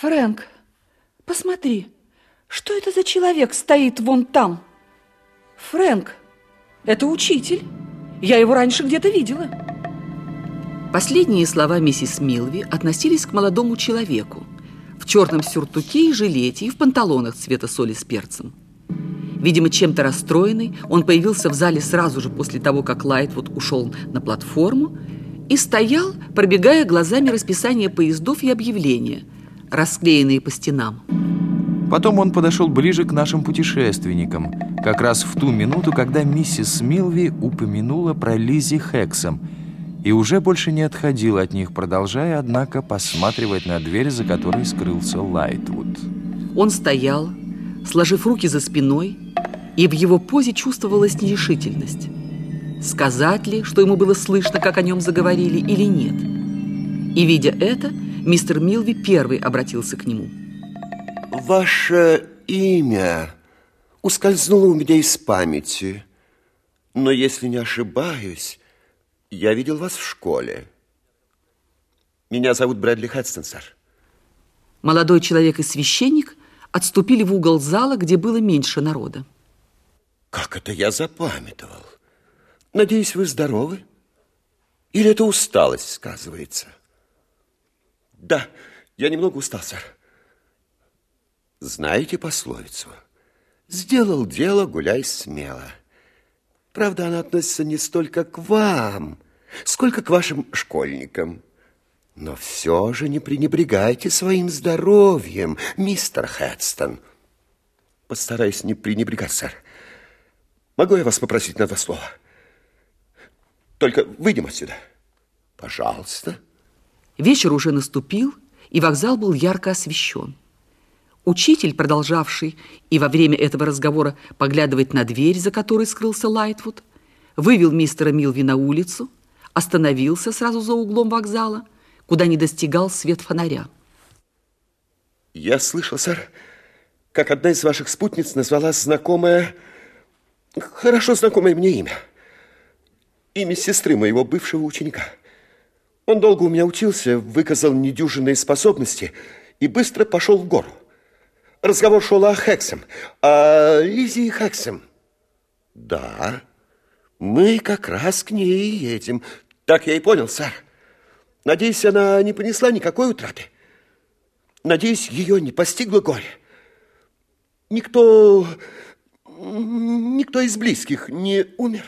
Фрэнк, посмотри, что это за человек стоит вон там? Фрэнк, это учитель. Я его раньше где-то видела. Последние слова миссис Милви относились к молодому человеку в черном сюртуке и жилете и в панталонах цвета соли с перцем. Видимо, чем-то расстроенный, он появился в зале сразу же после того, как Лайтвуд ушел на платформу и стоял, пробегая глазами расписание поездов и объявления, расклеенные по стенам. Потом он подошел ближе к нашим путешественникам, как раз в ту минуту, когда миссис Милви упомянула про Лизи Хексом и уже больше не отходил от них, продолжая, однако, посматривать на дверь, за которой скрылся Лайтвуд. Он стоял, сложив руки за спиной, и в его позе чувствовалась нерешительность. Сказать ли, что ему было слышно, как о нем заговорили, или нет? И, видя это, мистер Милви первый обратился к нему. «Ваше имя ускользнуло у меня из памяти, но, если не ошибаюсь, я видел вас в школе. Меня зовут Брэдли Хедстон, сэр». Молодой человек и священник отступили в угол зала, где было меньше народа. Как это я запамятовал? Надеюсь, вы здоровы? Или это усталость сказывается? Да, я немного устал, сэр. Знаете пословицу? Сделал дело, гуляй смело. Правда, она относится не столько к вам, сколько к вашим школьникам. Но все же не пренебрегайте своим здоровьем, мистер Хедстон. Постараюсь не пренебрегать, сэр. Могу я вас попросить на два слова? Только выйдем отсюда. Пожалуйста. Вечер уже наступил, и вокзал был ярко освещен. Учитель, продолжавший и во время этого разговора поглядывать на дверь, за которой скрылся Лайтвуд, вывел мистера Милви на улицу, остановился сразу за углом вокзала, куда не достигал свет фонаря. Я слышал, сэр, как одна из ваших спутниц назвала знакомое, хорошо знакомое мне имя – имя сестры моего бывшего ученика. Он долго у меня учился, выказал недюжинные способности и быстро пошел в гору. Разговор шел о Хексем, о Лизе Хексем. Да, мы как раз к ней и едем. Так я и понял, сэр. Надеюсь, она не понесла никакой утраты. Надеюсь, ее не постигло горе. Никто, никто из близких не умер.